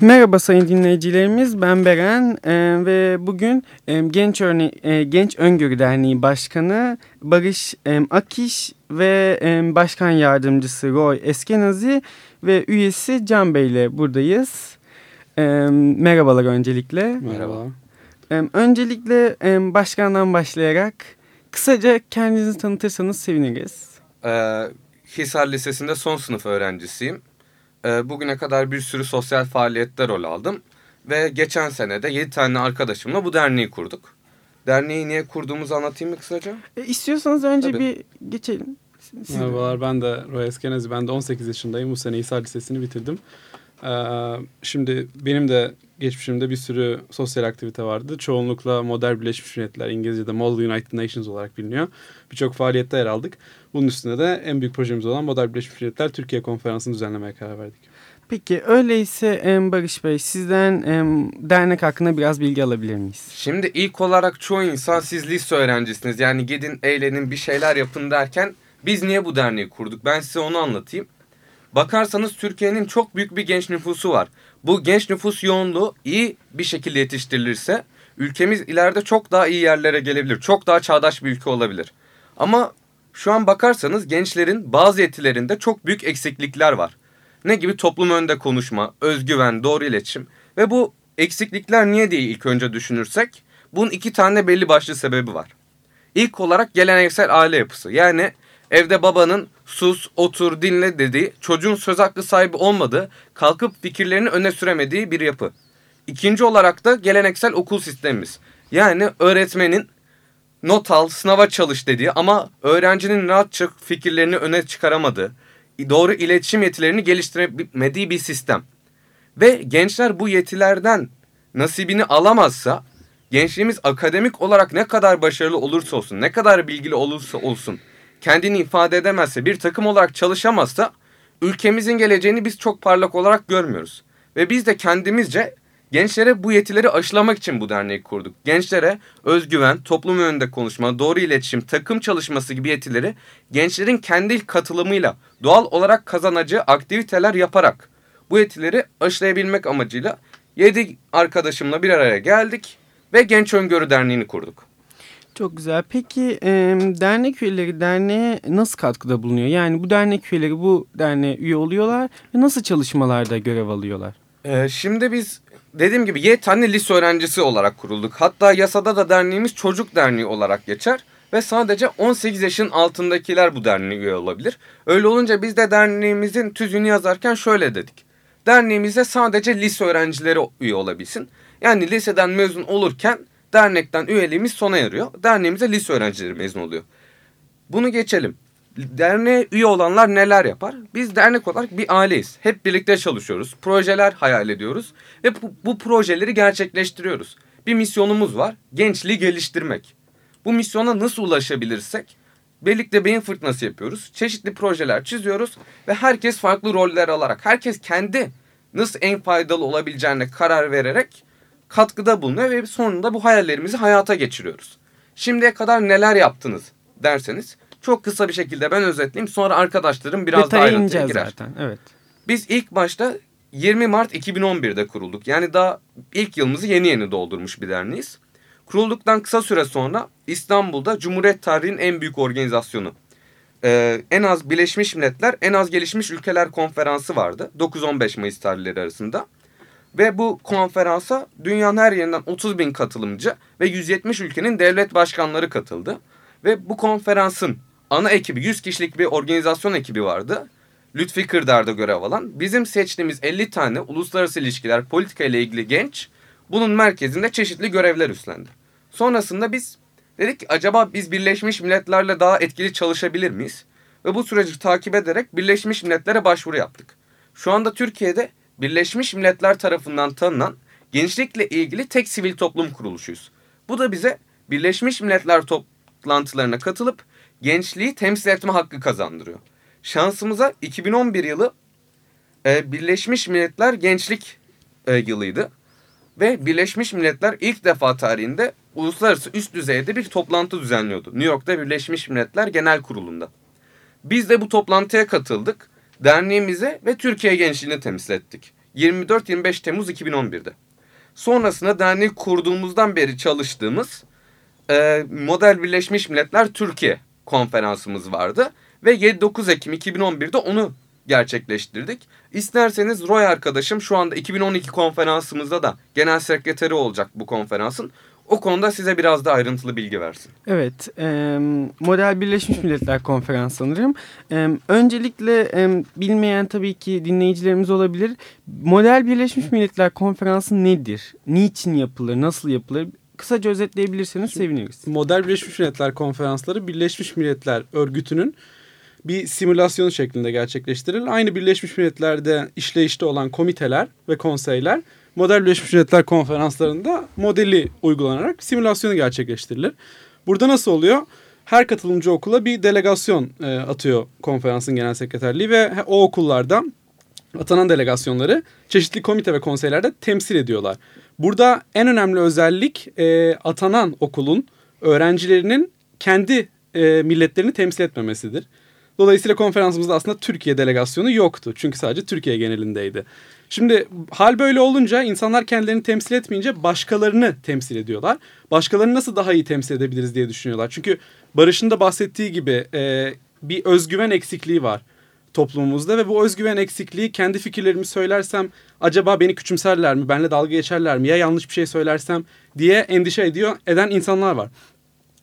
Merhaba sayın dinleyicilerimiz ben Beren e, ve bugün e, Genç Örne e, Genç Öngörü Derneği Başkanı Barış e, Akiş ve e, Başkan Yardımcısı Roy Eskenazi ve üyesi Can Bey ile buradayız. E, merhabalar öncelikle. Merhaba. E, öncelikle e, başkandan başlayarak kısaca kendinizi tanıtırsanız seviniriz. Ee, Hisar Lisesi'nde son sınıf öğrencisiyim. Ee, bugüne kadar bir sürü sosyal faaliyette rol aldım. Ve geçen sene de 7 tane arkadaşımla bu derneği kurduk. Derneği niye kurduğumuzu anlatayım mı kısaca? E, istiyorsanız önce Tabii. bir geçelim. Siz- Merhabalar ben de Roy Eskenazi. Ben de 18 yaşındayım. Bu sene Hisar Lisesi'ni bitirdim. Ee, şimdi benim de geçmişimde bir sürü sosyal aktivite vardı. Çoğunlukla Modern Birleşmiş Milletler, İngilizce'de Model United Nations olarak biliniyor. Birçok faaliyette yer aldık. Bunun üstüne de en büyük projemiz olan Modern Birleşmiş Milletler Türkiye Konferansı'nı düzenlemeye karar verdik. Peki öyleyse em, Barış Bey sizden dernek hakkında biraz bilgi alabilir miyiz? Şimdi ilk olarak çoğu insan siz lise öğrencisiniz. Yani gidin eğlenin bir şeyler yapın derken biz niye bu derneği kurduk? Ben size onu anlatayım. Bakarsanız Türkiye'nin çok büyük bir genç nüfusu var. Bu genç nüfus yoğunluğu iyi bir şekilde yetiştirilirse ülkemiz ileride çok daha iyi yerlere gelebilir. Çok daha çağdaş bir ülke olabilir. Ama şu an bakarsanız gençlerin bazı yetilerinde çok büyük eksiklikler var. Ne gibi toplum önünde konuşma, özgüven, doğru iletişim ve bu eksiklikler niye diye ilk önce düşünürsek bunun iki tane belli başlı sebebi var. İlk olarak geleneksel aile yapısı. Yani evde babanın sus, otur, dinle dediği, çocuğun söz hakkı sahibi olmadığı, kalkıp fikirlerini öne süremediği bir yapı. İkinci olarak da geleneksel okul sistemimiz. Yani öğretmenin not al, sınava çalış dediği ama öğrencinin rahatça fikirlerini öne çıkaramadığı, doğru iletişim yetilerini geliştiremediği bir sistem. Ve gençler bu yetilerden nasibini alamazsa gençliğimiz akademik olarak ne kadar başarılı olursa olsun, ne kadar bilgili olursa olsun kendini ifade edemezse, bir takım olarak çalışamazsa ülkemizin geleceğini biz çok parlak olarak görmüyoruz. Ve biz de kendimizce gençlere bu yetileri aşılamak için bu derneği kurduk. Gençlere özgüven, toplum önünde konuşma, doğru iletişim, takım çalışması gibi yetileri gençlerin kendi katılımıyla doğal olarak kazanacağı aktiviteler yaparak bu yetileri aşılayabilmek amacıyla 7 arkadaşımla bir araya geldik ve Genç Öngörü Derneği'ni kurduk. Çok güzel. Peki em, dernek üyeleri derneğe nasıl katkıda bulunuyor? Yani bu dernek üyeleri bu derneğe üye oluyorlar ve nasıl çalışmalarda görev alıyorlar? Ee, şimdi biz dediğim gibi 7 tane lise öğrencisi olarak kurulduk. Hatta yasada da derneğimiz çocuk derneği olarak geçer. Ve sadece 18 yaşın altındakiler bu derneğe üye olabilir. Öyle olunca biz de derneğimizin tüzüğünü yazarken şöyle dedik. Derneğimize sadece lise öğrencileri üye olabilsin. Yani liseden mezun olurken dernekten üyeliğimiz sona eriyor. Derneğimize lise öğrencileri mezun oluyor. Bunu geçelim. Derneğe üye olanlar neler yapar? Biz dernek olarak bir aileyiz. Hep birlikte çalışıyoruz. Projeler hayal ediyoruz. Ve bu, bu projeleri gerçekleştiriyoruz. Bir misyonumuz var. Gençliği geliştirmek. Bu misyona nasıl ulaşabilirsek birlikte beyin fırtınası yapıyoruz. Çeşitli projeler çiziyoruz. Ve herkes farklı roller alarak, herkes kendi nasıl en faydalı olabileceğine karar vererek katkıda bulunuyor. Ve sonunda bu hayallerimizi hayata geçiriyoruz. Şimdiye kadar neler yaptınız derseniz çok kısa bir şekilde ben özetleyeyim. Sonra arkadaşlarım biraz daha Detaya ayrıntıya ineceğiz girer. zaten. Evet. Biz ilk başta 20 Mart 2011'de kurulduk. Yani daha ilk yılımızı yeni yeni doldurmuş bir derneğiz. Kurulduktan kısa süre sonra İstanbul'da Cumhuriyet tarihinin en büyük organizasyonu. Ee, en az Birleşmiş Milletler, en az gelişmiş ülkeler konferansı vardı. 9-15 Mayıs tarihleri arasında. Ve bu konferansa dünyanın her yerinden 30 bin katılımcı ve 170 ülkenin devlet başkanları katıldı. Ve bu konferansın ana ekibi 100 kişilik bir organizasyon ekibi vardı. Lütfi Kırdar'da görev alan. Bizim seçtiğimiz 50 tane uluslararası ilişkiler, politika ile ilgili genç bunun merkezinde çeşitli görevler üstlendi. Sonrasında biz dedik ki acaba biz Birleşmiş Milletler'le daha etkili çalışabilir miyiz? Ve bu süreci takip ederek Birleşmiş Milletler'e başvuru yaptık. Şu anda Türkiye'de Birleşmiş Milletler tarafından tanınan gençlikle ilgili tek sivil toplum kuruluşuyuz. Bu da bize Birleşmiş Milletler toplantılarına katılıp gençliği temsil etme hakkı kazandırıyor. Şansımıza 2011 yılı e, Birleşmiş Milletler Gençlik e, yılıydı. Ve Birleşmiş Milletler ilk defa tarihinde uluslararası üst düzeyde bir toplantı düzenliyordu. New York'ta Birleşmiş Milletler Genel Kurulu'nda. Biz de bu toplantıya katıldık. Derneğimize ve Türkiye gençliğini temsil ettik. 24-25 Temmuz 2011'de. Sonrasında derneği kurduğumuzdan beri çalıştığımız e, Model Birleşmiş Milletler Türkiye konferansımız vardı. Ve 7-9 Ekim 2011'de onu gerçekleştirdik. İsterseniz Roy arkadaşım şu anda 2012 konferansımızda da genel sekreteri olacak bu konferansın. O konuda size biraz daha ayrıntılı bilgi versin. Evet, e, Model Birleşmiş Milletler Konferansı sanırım. E, öncelikle e, bilmeyen tabii ki dinleyicilerimiz olabilir. Model Birleşmiş Milletler Konferansı nedir? Niçin yapılır? Nasıl yapılır? Kısaca özetleyebilirseniz seviniriz. Model Birleşmiş Milletler Konferansları Birleşmiş Milletler Örgütü'nün bir simülasyon şeklinde gerçekleştirilir. Aynı Birleşmiş Milletler'de işleyişte olan komiteler ve konseyler Model Birleşmiş Milletler konferanslarında modeli uygulanarak simülasyonu gerçekleştirilir. Burada nasıl oluyor? Her katılımcı okula bir delegasyon e, atıyor konferansın genel sekreterliği ve o okullarda atanan delegasyonları çeşitli komite ve konseylerde temsil ediyorlar. Burada en önemli özellik e, atanan okulun öğrencilerinin kendi e, milletlerini temsil etmemesidir. Dolayısıyla konferansımızda aslında Türkiye delegasyonu yoktu. Çünkü sadece Türkiye genelindeydi. Şimdi hal böyle olunca insanlar kendilerini temsil etmeyince başkalarını temsil ediyorlar. Başkalarını nasıl daha iyi temsil edebiliriz diye düşünüyorlar. Çünkü Barış'ın da bahsettiği gibi e, bir özgüven eksikliği var toplumumuzda ve bu özgüven eksikliği kendi fikirlerimi söylersem acaba beni küçümserler mi, benle dalga geçerler mi ya yanlış bir şey söylersem diye endişe ediyor eden insanlar var.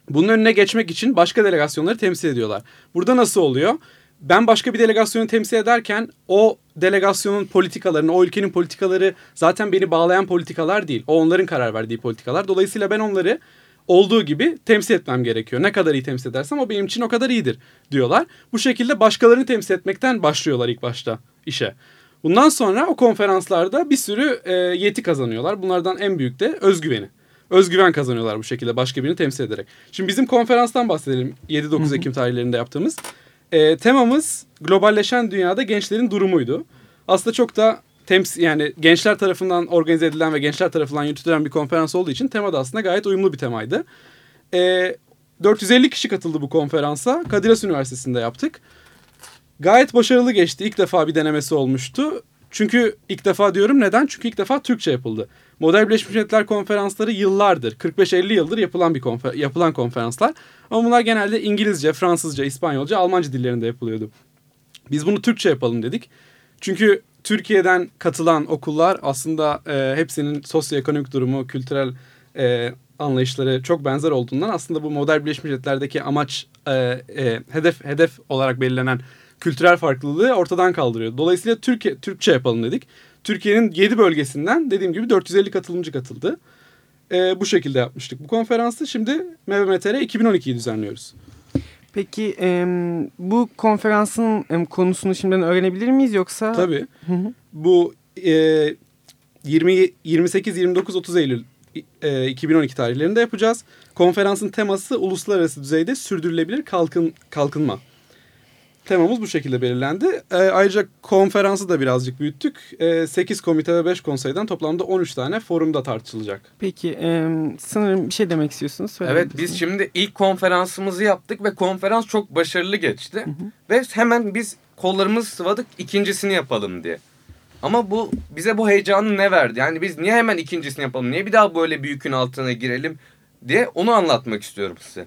Bunun önüne geçmek için başka delegasyonları temsil ediyorlar. Burada nasıl oluyor? Ben başka bir delegasyonu temsil ederken o delegasyonun politikalarını, o ülkenin politikaları zaten beni bağlayan politikalar değil. O onların karar verdiği politikalar. Dolayısıyla ben onları olduğu gibi temsil etmem gerekiyor. Ne kadar iyi temsil edersem o benim için o kadar iyidir diyorlar. Bu şekilde başkalarını temsil etmekten başlıyorlar ilk başta işe. Bundan sonra o konferanslarda bir sürü e, yeti kazanıyorlar. Bunlardan en büyük de özgüveni özgüven kazanıyorlar bu şekilde başka birini temsil ederek. Şimdi bizim konferanstan bahsedelim 7-9 Ekim tarihlerinde yaptığımız. E, temamız globalleşen dünyada gençlerin durumuydu. Aslında çok da temsil yani gençler tarafından organize edilen ve gençler tarafından yürütülen bir konferans olduğu için tema da aslında gayet uyumlu bir temaydı. E, 450 kişi katıldı bu konferansa. Kadir Has Üniversitesi'nde yaptık. Gayet başarılı geçti. İlk defa bir denemesi olmuştu. Çünkü ilk defa diyorum neden? Çünkü ilk defa Türkçe yapıldı. Model Birleşmiş Milletler konferansları yıllardır, 45-50 yıldır yapılan bir konfer yapılan konferanslar. Ama bunlar genelde İngilizce, Fransızca, İspanyolca, Almanca dillerinde yapılıyordu. Biz bunu Türkçe yapalım dedik. Çünkü Türkiye'den katılan okullar aslında e, hepsinin sosyoekonomik durumu, kültürel e, anlayışları çok benzer olduğundan aslında bu model Birleşmiş Milletler'deki amaç e, e, hedef hedef olarak belirlenen kültürel farklılığı ortadan kaldırıyor. Dolayısıyla Türkiye Türkçe yapalım dedik. Türkiye'nin 7 bölgesinden dediğim gibi 450 katılımcı katıldı. E, bu şekilde yapmıştık bu konferansı. Şimdi MVMTR 2012'yi düzenliyoruz. Peki e, bu konferansın e, konusunu şimdiden öğrenebilir miyiz yoksa? Tabii. Bu e, 20 28 29 30 Eylül e, 2012 tarihlerinde yapacağız. Konferansın teması uluslararası düzeyde sürdürülebilir kalkın kalkınma temamız bu şekilde belirlendi. E, ayrıca konferansı da birazcık büyüttük. E, 8 komite ve 5 konseyden toplamda 13 tane forumda tartışılacak. Peki e, sanırım bir şey demek istiyorsunuz. Evet biz şimdi ilk konferansımızı yaptık ve konferans çok başarılı geçti. Hı hı. Ve hemen biz kollarımızı sıvadık ikincisini yapalım diye. Ama bu bize bu heyecanı ne verdi? Yani biz niye hemen ikincisini yapalım? Niye bir daha böyle büyükün altına girelim diye onu anlatmak istiyorum size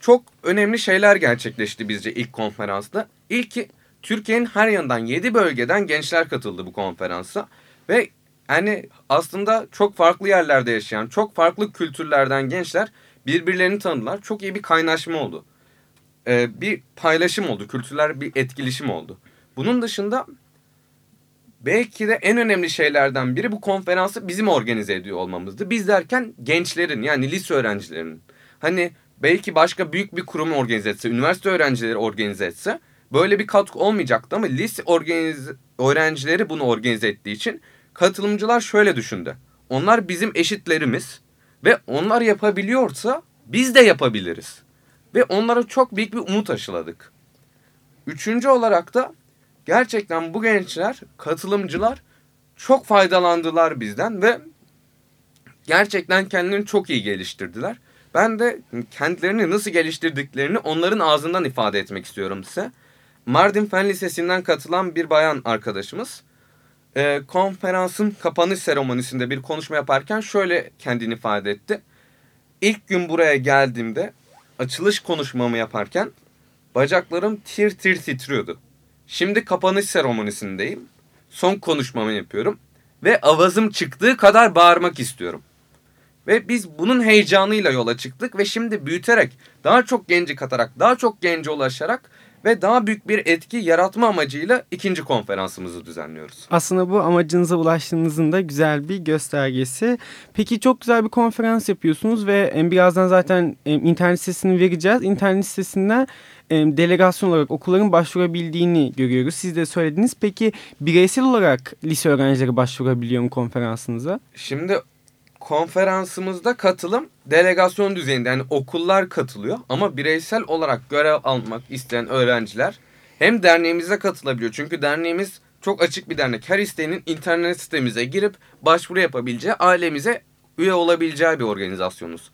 çok önemli şeyler gerçekleşti bizce ilk konferansta. İlki Türkiye'nin her yanından 7 bölgeden gençler katıldı bu konferansa. Ve yani aslında çok farklı yerlerde yaşayan, çok farklı kültürlerden gençler birbirlerini tanıdılar. Çok iyi bir kaynaşma oldu. Ee, bir paylaşım oldu, kültürler bir etkileşim oldu. Bunun dışında belki de en önemli şeylerden biri bu konferansı bizim organize ediyor olmamızdı. Biz derken gençlerin yani lise öğrencilerinin. Hani belki başka büyük bir kurum organize etse, üniversite öğrencileri organize etse böyle bir katkı olmayacaktı ama lise organize, öğrencileri bunu organize ettiği için katılımcılar şöyle düşündü. Onlar bizim eşitlerimiz ve onlar yapabiliyorsa biz de yapabiliriz. Ve onlara çok büyük bir umut aşıladık. Üçüncü olarak da gerçekten bu gençler, katılımcılar çok faydalandılar bizden ve gerçekten kendilerini çok iyi geliştirdiler. Ben de kendilerini nasıl geliştirdiklerini onların ağzından ifade etmek istiyorum size. Mardin Fen Lisesi'nden katılan bir bayan arkadaşımız e, konferansın kapanış seremonisinde bir konuşma yaparken şöyle kendini ifade etti. İlk gün buraya geldiğimde açılış konuşmamı yaparken bacaklarım tir tir titriyordu. Şimdi kapanış seremonisindeyim. Son konuşmamı yapıyorum ve avazım çıktığı kadar bağırmak istiyorum. Ve biz bunun heyecanıyla yola çıktık ve şimdi büyüterek, daha çok genci katarak, daha çok gence ulaşarak ve daha büyük bir etki yaratma amacıyla ikinci konferansımızı düzenliyoruz. Aslında bu amacınıza ulaştığınızın da güzel bir göstergesi. Peki çok güzel bir konferans yapıyorsunuz ve birazdan zaten internet sitesini vereceğiz. İnternet sitesinden delegasyon olarak okulların başvurabildiğini görüyoruz. Siz de söylediniz. Peki bireysel olarak lise öğrencileri başvurabiliyor mu konferansınıza? Şimdi konferansımızda katılım delegasyon düzeyinde yani okullar katılıyor ama bireysel olarak görev almak isteyen öğrenciler hem derneğimize katılabiliyor. Çünkü derneğimiz çok açık bir dernek. Her isteğinin internet sitemize girip başvuru yapabileceği, ailemize üye olabileceği bir organizasyonuz.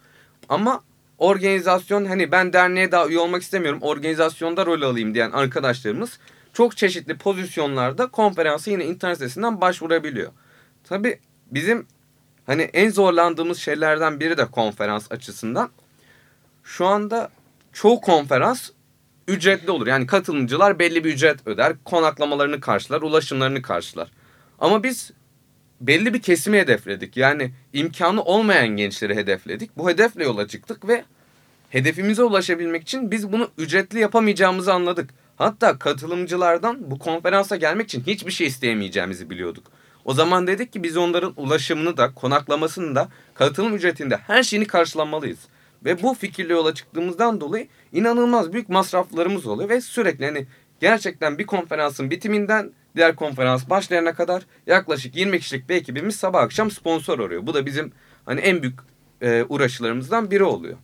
Ama organizasyon hani ben derneğe daha üye olmak istemiyorum, organizasyonda rol alayım diyen arkadaşlarımız çok çeşitli pozisyonlarda konferansa yine internet sitesinden başvurabiliyor. Tabi bizim Hani en zorlandığımız şeylerden biri de konferans açısından. Şu anda çoğu konferans ücretli olur. Yani katılımcılar belli bir ücret öder, konaklamalarını karşılar, ulaşımlarını karşılar. Ama biz belli bir kesimi hedefledik. Yani imkanı olmayan gençleri hedefledik. Bu hedefle yola çıktık ve hedefimize ulaşabilmek için biz bunu ücretli yapamayacağımızı anladık. Hatta katılımcılardan bu konferansa gelmek için hiçbir şey isteyemeyeceğimizi biliyorduk. O zaman dedik ki biz onların ulaşımını da konaklamasını da katılım ücretinde her şeyini karşılamalıyız. Ve bu fikirle yola çıktığımızdan dolayı inanılmaz büyük masraflarımız oluyor ve sürekli hani gerçekten bir konferansın bitiminden diğer konferans başlayana kadar yaklaşık 20 kişilik bir ekibimiz sabah akşam sponsor arıyor. Bu da bizim hani en büyük e, uğraşlarımızdan biri oluyor.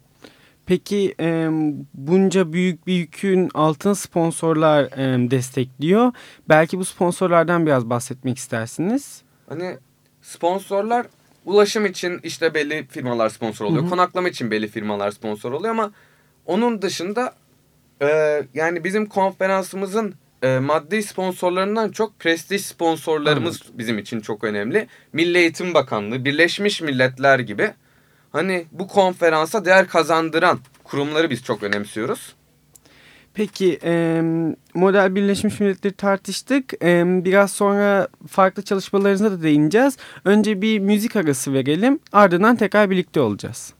Peki e, bunca büyük bir yükün altın sponsorlar e, destekliyor. Belki bu sponsorlardan biraz bahsetmek istersiniz. Hani sponsorlar ulaşım için işte belli firmalar sponsor oluyor. Hı hı. Konaklama için belli firmalar sponsor oluyor ama onun dışında e, yani bizim konferansımızın e, maddi sponsorlarından çok prestij sponsorlarımız Anladım. bizim için çok önemli. Milli Eğitim Bakanlığı, Birleşmiş Milletler gibi hani bu konferansa değer kazandıran kurumları biz çok önemsiyoruz. Peki model Birleşmiş Milletleri tartıştık. Biraz sonra farklı çalışmalarınıza da değineceğiz. Önce bir müzik arası verelim. Ardından tekrar birlikte olacağız.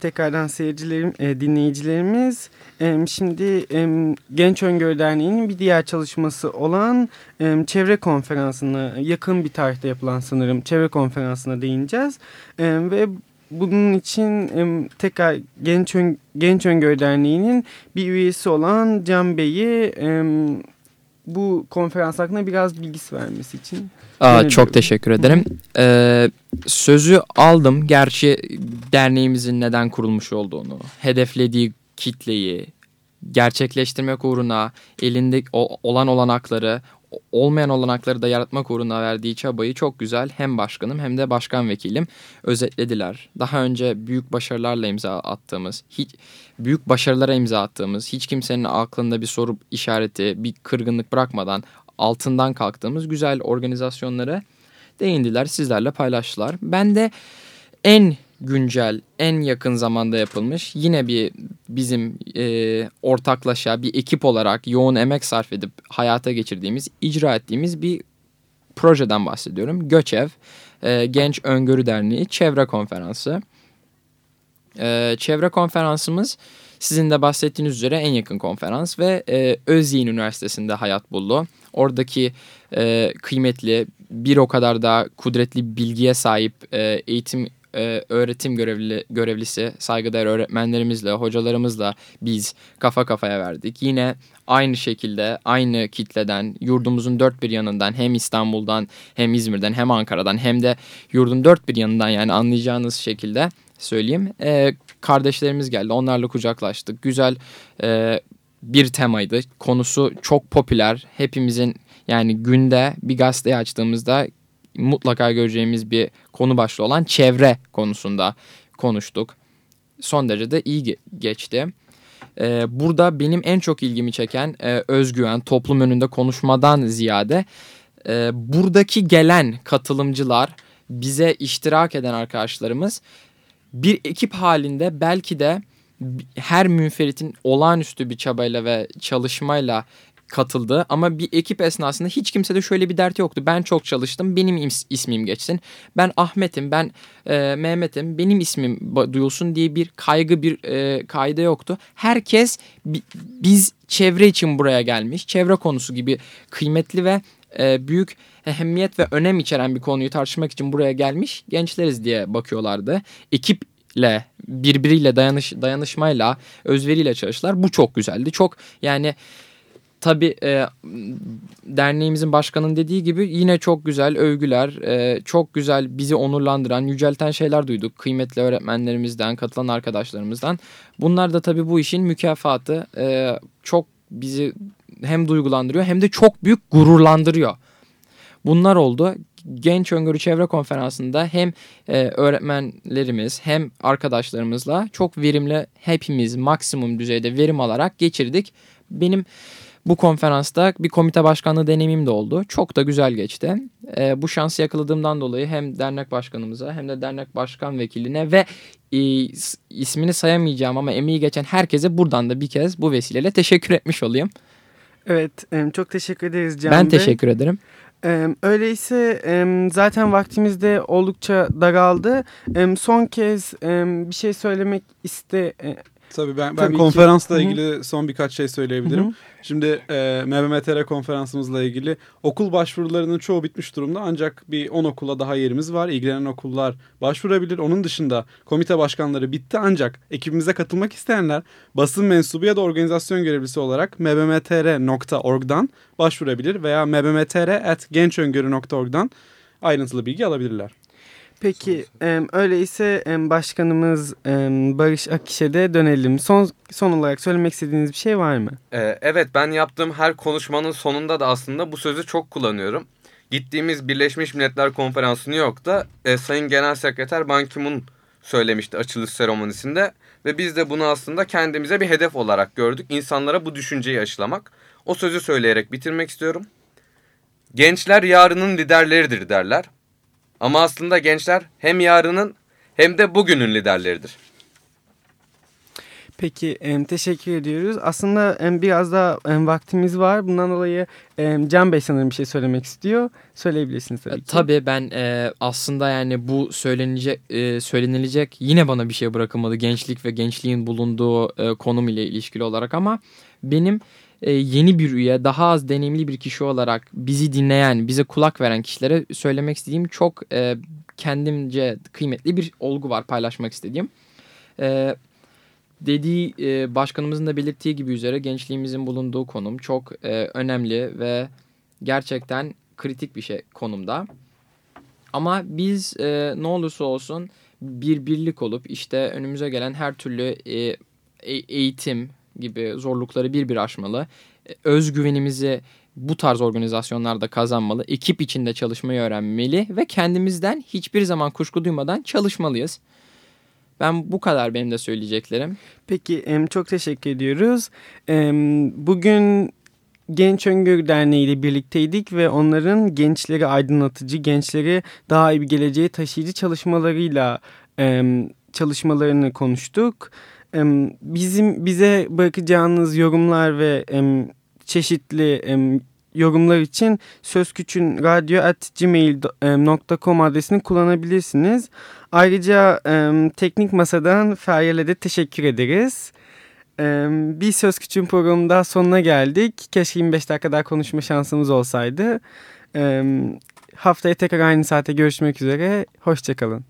Tekrardan seyircilerim, e, dinleyicilerimiz. E, şimdi e, Genç Öngörü Derneği'nin bir diğer çalışması olan e, çevre konferansına, yakın bir tarihte yapılan sanırım çevre konferansına değineceğiz. E, ve bunun için e, tekrar Genç, Ön, Genç Öngörü Derneği'nin bir üyesi olan Can Bey'i e, bu konferans hakkında biraz bilgisi vermesi için. Aa, çok teşekkür ederim. Ee, sözü aldım. Gerçi derneğimizin neden kurulmuş olduğunu, hedeflediği kitleyi gerçekleştirmek uğruna elinde olan olanakları, olmayan olanakları da yaratmak uğruna verdiği çabayı çok güzel hem başkanım hem de başkan vekilim özetlediler. Daha önce büyük başarılarla imza attığımız, hiç büyük başarılara imza attığımız, hiç kimsenin aklında bir soru işareti, bir kırgınlık bırakmadan altından kalktığımız güzel organizasyonlara değindiler, sizlerle paylaştılar. Ben de en güncel, en yakın zamanda yapılmış yine bir bizim e, ortaklaşa bir ekip olarak yoğun emek sarf edip hayata geçirdiğimiz, icra ettiğimiz bir projeden bahsediyorum. Göçev, e, Genç Öngörü Derneği Çevre Konferansı. E, çevre konferansımız sizin de bahsettiğiniz üzere en yakın konferans ve e, Özyeğin Üniversitesi'nde hayat buldu. Oradaki e, kıymetli bir o kadar da kudretli bilgiye sahip e, eğitim e, öğretim görevli görevlisi saygıdeğer öğretmenlerimizle hocalarımızla biz kafa kafaya verdik. Yine aynı şekilde aynı kitleden yurdumuzun dört bir yanından hem İstanbul'dan hem İzmir'den hem Ankara'dan hem de yurdun dört bir yanından yani anlayacağınız şekilde söyleyeyim. E, kardeşlerimiz geldi onlarla kucaklaştık. Güzel e, bir temaydı. Konusu çok popüler. Hepimizin yani günde bir gazeteyi açtığımızda mutlaka göreceğimiz bir konu başlığı olan çevre konusunda konuştuk. Son derece de iyi ge- geçti. Ee, burada benim en çok ilgimi çeken e, özgüven, toplum önünde konuşmadan ziyade e, buradaki gelen katılımcılar, bize iştirak eden arkadaşlarımız bir ekip halinde belki de her münferitin olağanüstü bir çabayla ve çalışmayla katıldı ama bir ekip esnasında hiç kimsede şöyle bir dert yoktu. Ben çok çalıştım benim is- ismim geçsin. Ben Ahmet'im ben e, Mehmet'im benim ismim duyulsun diye bir kaygı bir e, kaide yoktu. Herkes bi- biz çevre için buraya gelmiş. Çevre konusu gibi kıymetli ve e, büyük ehemmiyet ve önem içeren bir konuyu tartışmak için buraya gelmiş gençleriz diye bakıyorlardı. Ekiple birbiriyle dayanış dayanışmayla özveriyle çalıştılar. Bu çok güzeldi. Çok yani tabii e, derneğimizin başkanının dediği gibi yine çok güzel övgüler, e, çok güzel bizi onurlandıran, yücelten şeyler duyduk. Kıymetli öğretmenlerimizden, katılan arkadaşlarımızdan. Bunlar da tabii bu işin mükafatı. E, çok bizi hem duygulandırıyor hem de çok büyük gururlandırıyor. Bunlar oldu. Genç Öngörü Çevre Konferansı'nda hem e, öğretmenlerimiz hem arkadaşlarımızla çok verimli hepimiz maksimum düzeyde verim alarak geçirdik. Benim bu konferansta bir komite başkanlığı deneyimim de oldu. Çok da güzel geçti. E, bu şansı yakaladığımdan dolayı hem dernek başkanımıza hem de dernek başkan vekiline ve e, ismini sayamayacağım ama emeği geçen herkese buradan da bir kez bu vesileyle teşekkür etmiş olayım. Evet, e, çok teşekkür ederiz Can ben Bey. teşekkür ederim. Öyleyse e, zaten vaktimiz de oldukça daraldı. E, son kez e, bir şey söylemek iste. Tabii ben, ben ki. konferansla hı. ilgili son birkaç şey söyleyebilirim. Hı hı. Şimdi e, MBMTR konferansımızla ilgili okul başvurularının çoğu bitmiş durumda. Ancak bir 10 okula daha yerimiz var. İlgilenen okullar başvurabilir. Onun dışında komite başkanları bitti ancak ekibimize katılmak isteyenler basın mensubu ya da organizasyon görevlisi olarak mbmtr.org'dan başvurabilir veya mbmtr.gençöngörü.org'dan ayrıntılı bilgi alabilirler. Peki e, öyleyse e, başkanımız e, Barış Akiş'e de dönelim. Son son olarak söylemek istediğiniz bir şey var mı? Ee, evet ben yaptığım her konuşmanın sonunda da aslında bu sözü çok kullanıyorum. Gittiğimiz Birleşmiş Milletler Konferansı New York'ta e, Sayın Genel Sekreter Ban Ki-moon söylemişti açılış seremonisinde. Ve biz de bunu aslında kendimize bir hedef olarak gördük. İnsanlara bu düşünceyi aşılamak. O sözü söyleyerek bitirmek istiyorum. Gençler yarının liderleridir derler. Ama aslında gençler hem yarının hem de bugünün liderleridir. Peki em, teşekkür ediyoruz. Aslında em, biraz daha em, vaktimiz var. Bundan dolayı em, Can Bey sanırım bir şey söylemek istiyor. Söyleyebilirsiniz tabii E, ki. Tabii ben e, aslında yani bu söylenilecek e, söylenilecek yine bana bir şey bırakılmadı gençlik ve gençliğin bulunduğu e, konum ile ilişkili olarak ama benim e, yeni bir üye daha az deneyimli bir kişi olarak bizi dinleyen bize kulak veren kişilere söylemek istediğim çok e, kendimce kıymetli bir olgu var paylaşmak istediğim. E, dediği e, başkanımızın da belirttiği gibi üzere gençliğimizin bulunduğu konum çok e, önemli ve gerçekten kritik bir şey konumda. Ama biz e, ne olursa olsun bir birlik olup işte önümüze gelen her türlü e, e- eğitim gibi zorlukları bir bir aşmalı. E, özgüvenimizi bu tarz organizasyonlarda kazanmalı. Ekip içinde çalışmayı öğrenmeli ve kendimizden hiçbir zaman kuşku duymadan çalışmalıyız. Ben bu kadar benim de söyleyeceklerim. Peki çok teşekkür ediyoruz. Bugün Genç Öngörü Derneği ile birlikteydik ve onların gençleri aydınlatıcı, gençleri daha iyi bir geleceğe taşıyıcı çalışmalarıyla çalışmalarını konuştuk. Bizim bize bırakacağınız yorumlar ve çeşitli yorumlar için sözküçünradyo.gmail.com adresini kullanabilirsiniz. Ayrıca teknik masadan Feryal'e de teşekkür ederiz. Bir Söz Küçüğün programının daha sonuna geldik. Keşke 25 dakika daha konuşma şansımız olsaydı. Haftaya tekrar aynı saate görüşmek üzere. Hoşçakalın.